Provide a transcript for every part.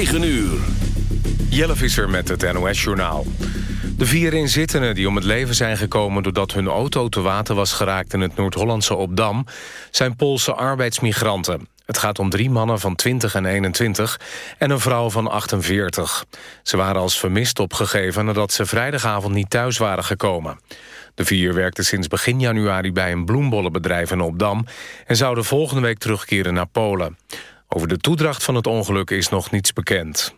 9 uur. Jelle Visser met het NOS-journaal. De vier inzittenden die om het leven zijn gekomen... doordat hun auto te water was geraakt in het Noord-Hollandse Opdam... zijn Poolse arbeidsmigranten. Het gaat om drie mannen van 20 en 21 en een vrouw van 48. Ze waren als vermist opgegeven nadat ze vrijdagavond niet thuis waren gekomen. De vier werkten sinds begin januari bij een bloembollenbedrijf in Opdam... en zouden volgende week terugkeren naar Polen. Over de toedracht van het ongeluk is nog niets bekend.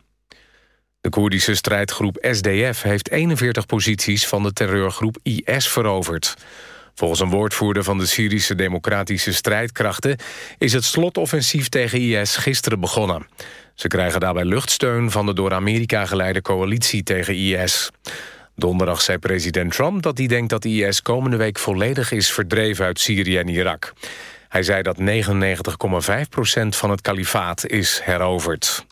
De Koerdische strijdgroep SDF heeft 41 posities van de terreurgroep IS veroverd. Volgens een woordvoerder van de Syrische Democratische Strijdkrachten... is het slotoffensief tegen IS gisteren begonnen. Ze krijgen daarbij luchtsteun van de door Amerika geleide coalitie tegen IS. Donderdag zei president Trump dat hij denkt dat IS komende week volledig is verdreven uit Syrië en Irak. Hij zei dat 99,5% van het kalifaat is heroverd.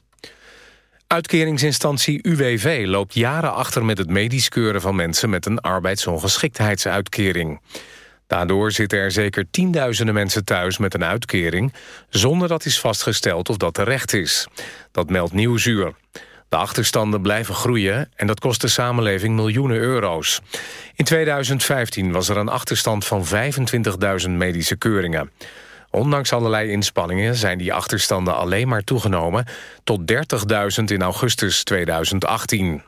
Uitkeringsinstantie UWV loopt jaren achter met het medisch keuren van mensen met een arbeidsongeschiktheidsuitkering. Daardoor zitten er zeker tienduizenden mensen thuis met een uitkering... zonder dat is vastgesteld of dat terecht is. Dat meldt Nieuwsuur. De achterstanden blijven groeien en dat kost de samenleving miljoenen euro's. In 2015 was er een achterstand van 25.000 medische keuringen. Ondanks allerlei inspanningen zijn die achterstanden alleen maar toegenomen... tot 30.000 in augustus 2018.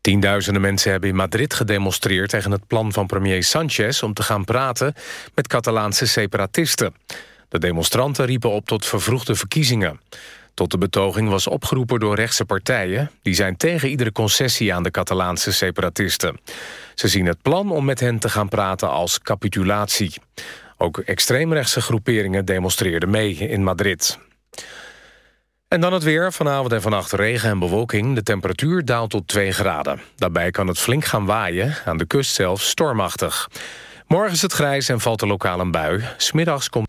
Tienduizenden mensen hebben in Madrid gedemonstreerd... tegen het plan van premier Sanchez om te gaan praten met Catalaanse separatisten. De demonstranten riepen op tot vervroegde verkiezingen. Tot de betoging was opgeroepen door rechtse partijen... die zijn tegen iedere concessie aan de Catalaanse separatisten. Ze zien het plan om met hen te gaan praten als capitulatie. Ook extreemrechtse groeperingen demonstreerden mee in Madrid. En dan het weer. Vanavond en vannacht regen en bewolking. De temperatuur daalt tot 2 graden. Daarbij kan het flink gaan waaien, aan de kust zelfs stormachtig. Morgen is het grijs en valt er lokaal een bui. Smiddags komt...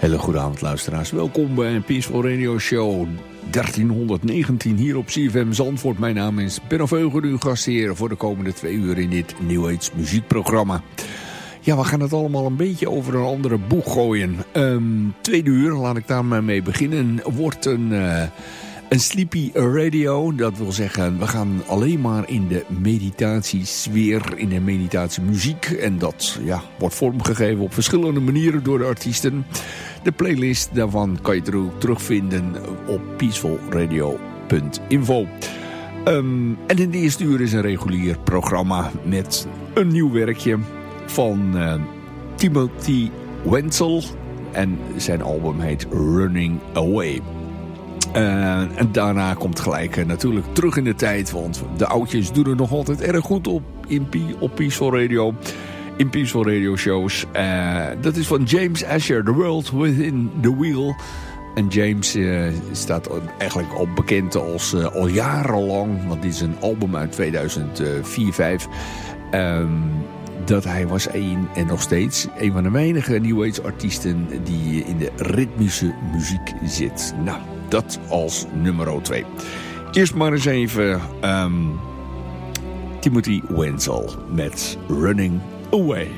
Hele goede avond luisteraars. Welkom bij een Peaceful Radio Show 1319 hier op CFM Zandvoort. Mijn naam is Ben of Eugen, uw gastheer voor de komende twee uur in dit New Age muziekprogramma. Ja, we gaan het allemaal een beetje over een andere boeg gooien. Um, tweede uur, laat ik daar maar mee beginnen, wordt een... Uh, een sleepy radio, dat wil zeggen, we gaan alleen maar in de meditatiesfeer, in de meditatiemuziek. En dat ja, wordt vormgegeven op verschillende manieren door de artiesten. De playlist daarvan kan je terugvinden op peacefulradio.info. Um, en in de eerste uur is een regulier programma met een nieuw werkje van uh, Timothy Wenzel. En zijn album heet Running Away. Uh, en daarna komt gelijk uh, natuurlijk terug in de tijd. Want de oudjes doen er nog altijd erg goed op in P op Peaceful Radio. In Peaceful Radio shows. Uh, dat is van James Asher, The World Within the Wheel. En James staat eigenlijk al bekend als al jarenlang. Want dit is een album uit 2004-5. Um, dat hij was een en nog steeds een van de weinige New Age artiesten die in de ritmische muziek zit. Nou, dat als nummer 2. Eerst maar eens even um, Timothy Wenzel met Running Away.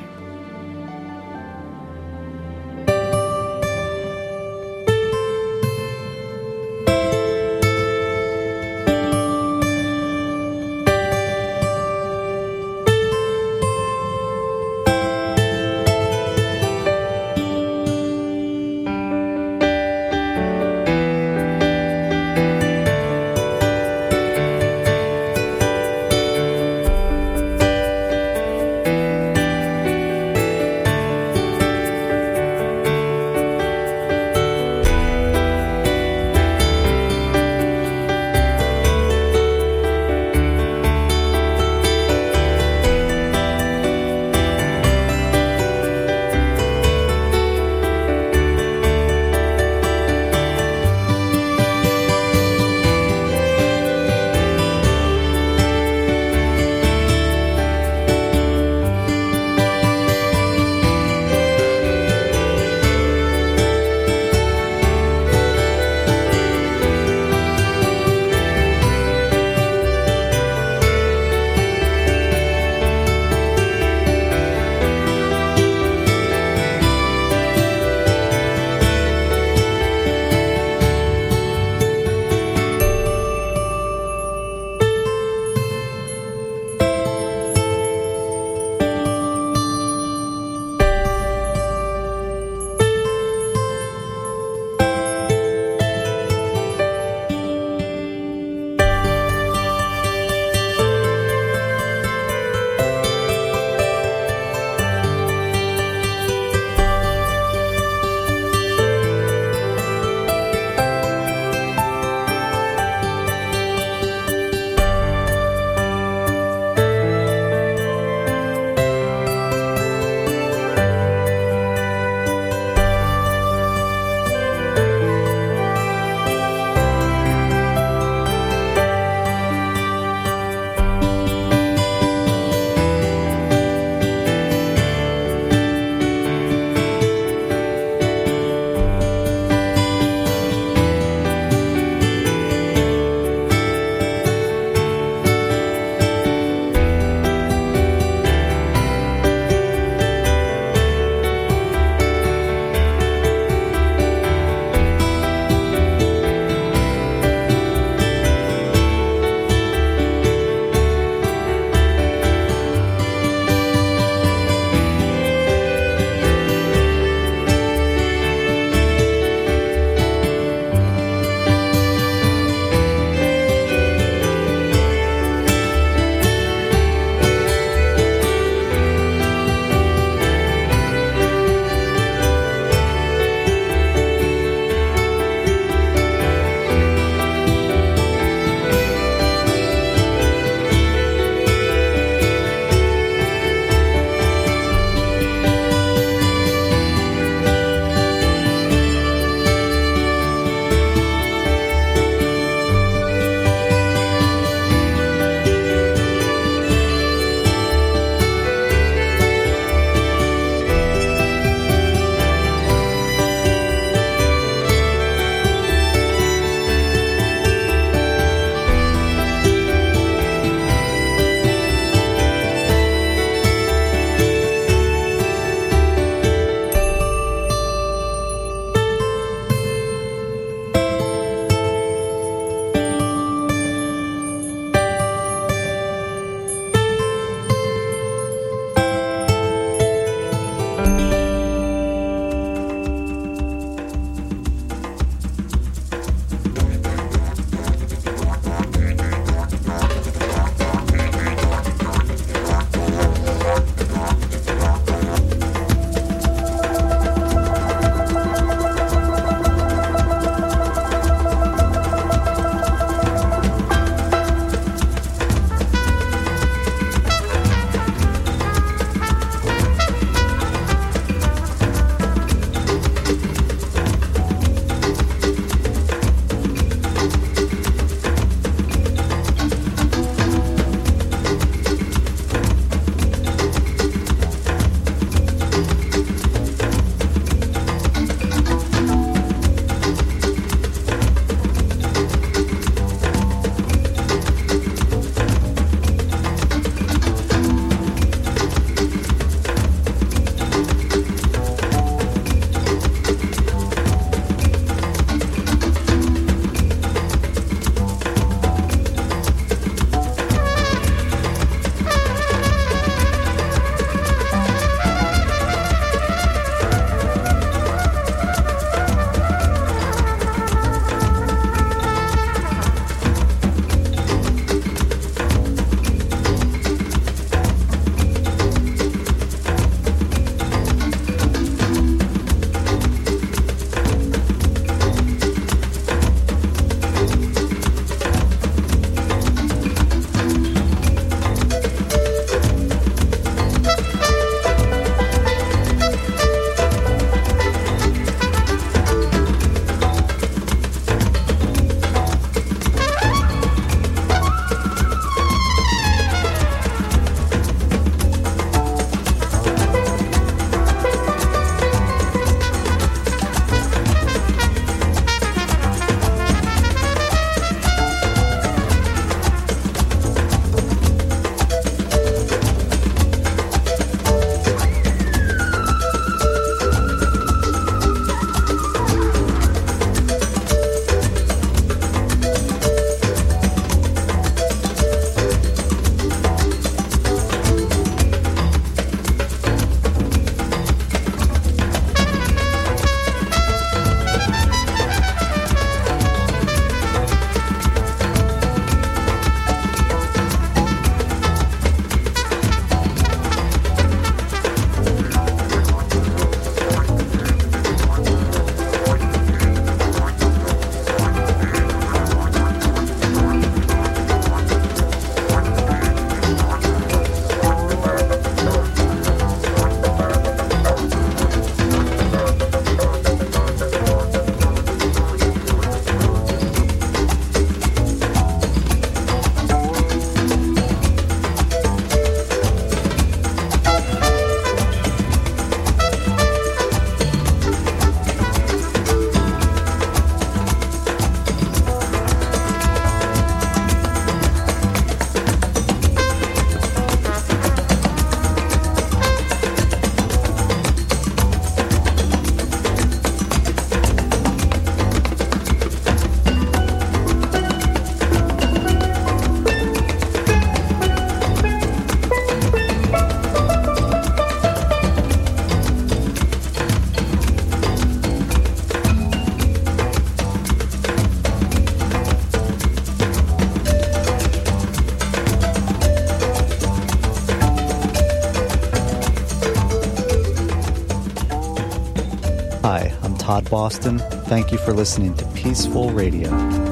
Boston, thank you for listening to Peaceful Radio.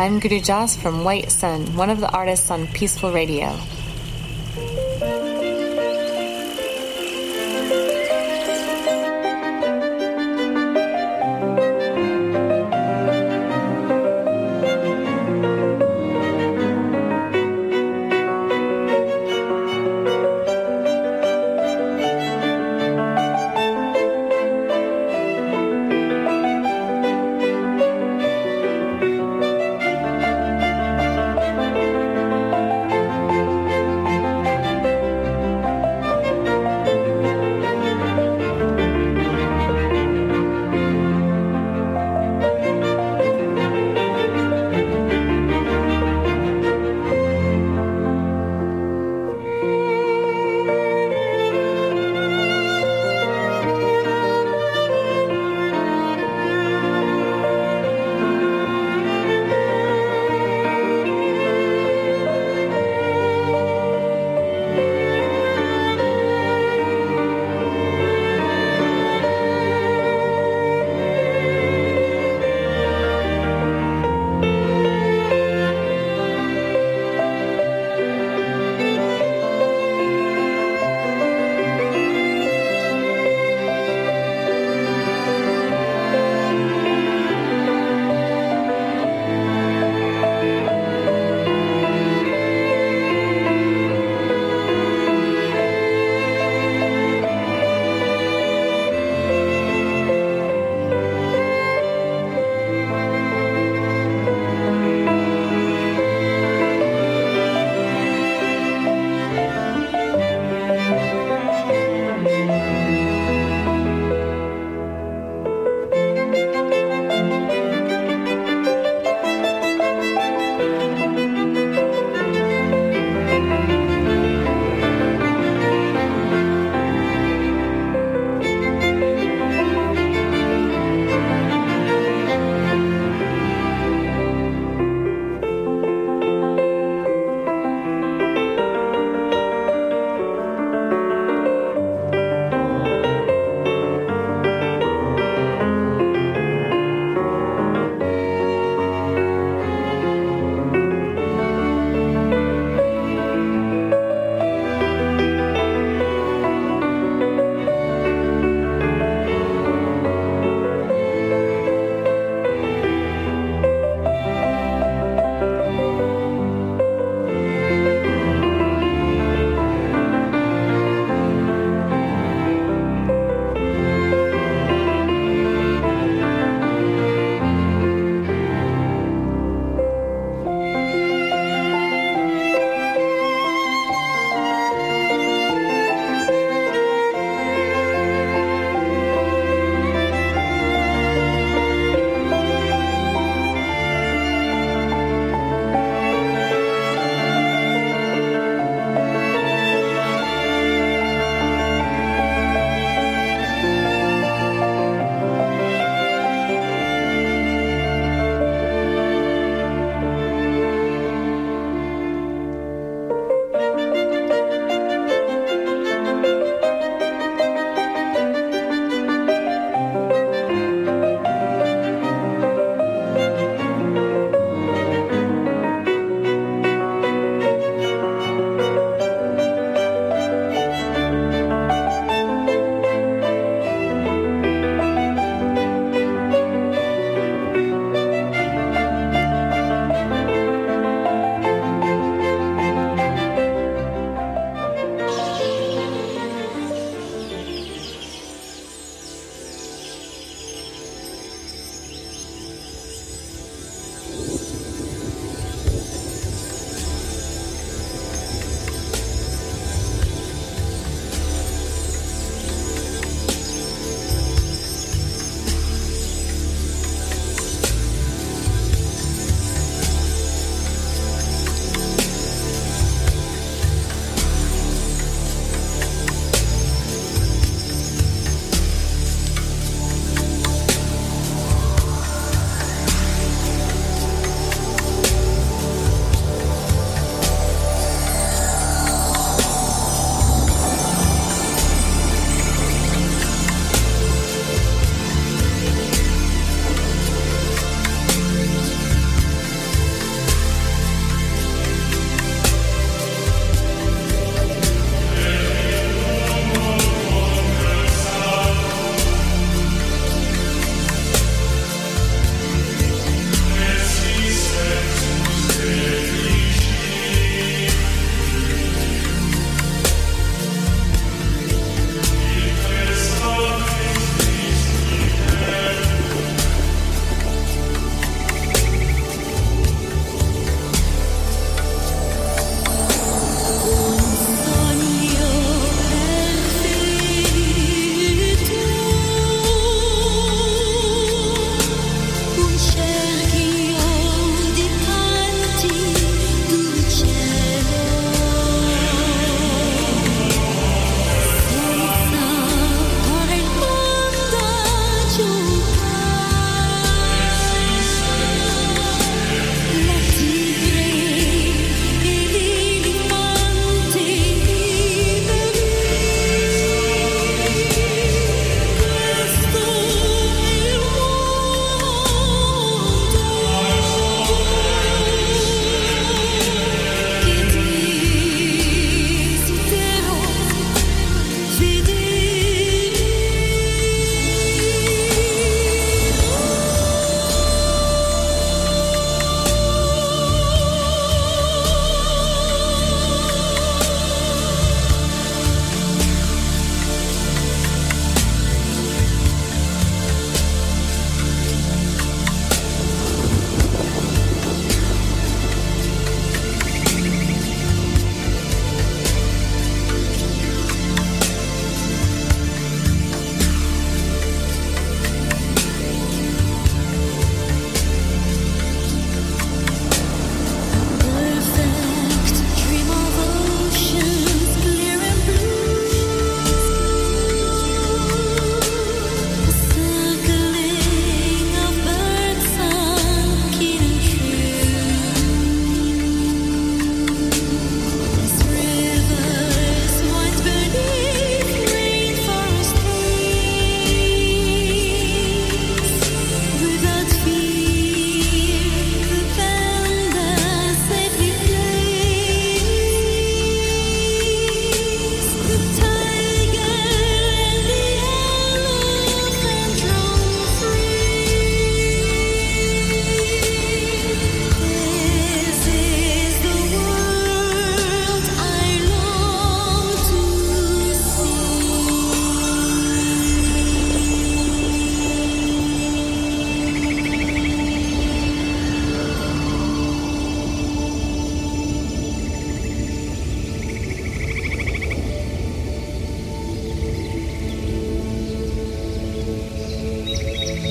I'm Guru Jas from White Sun, one of the artists on Peaceful Radio.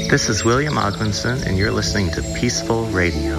This is William Oglinson, and you're listening to Peaceful Radio.